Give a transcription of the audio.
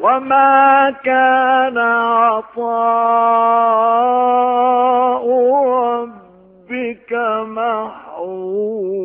وما كان عطاء ربك محظورا.